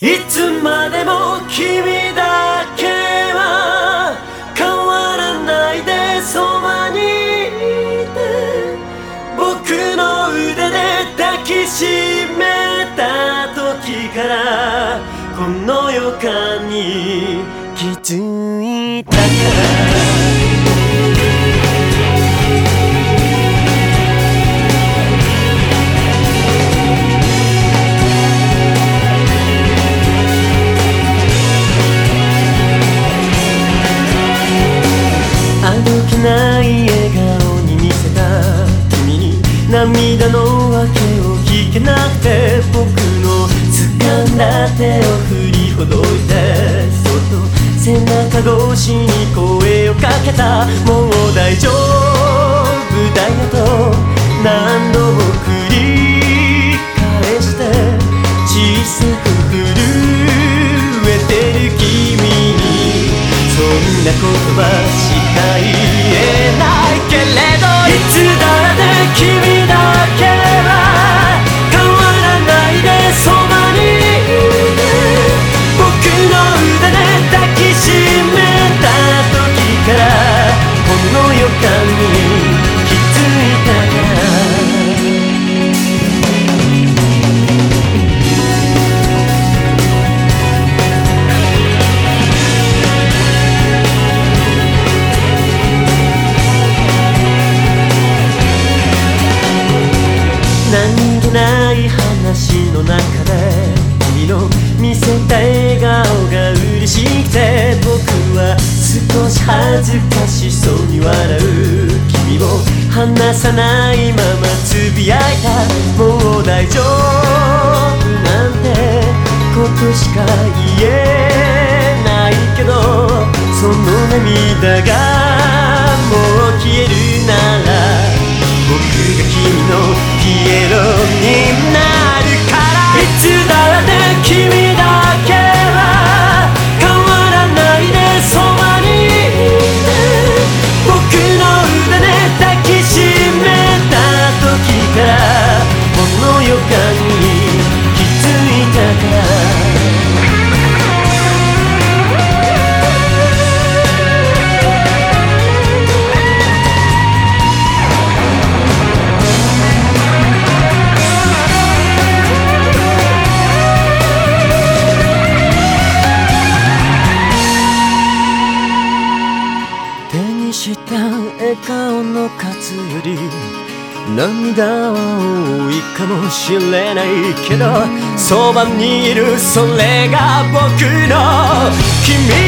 いつまでも君だけは変わらないでそばにいて僕の腕で抱きしめた時からこの予感に気づいたから涙の訳を聞けなくて僕の掴んだ手を振りほどいてそっと背中越しに声をかけたもう大丈夫だよと話の中で君の見せた笑顔が嬉しくて僕は少し恥ずかしそうに笑う。君を離さないままつぶやいた。もう大丈夫なんてことしか言えないけどその涙が笑顔の数より涙は多いかもしれないけどそばにいるそれが僕の君。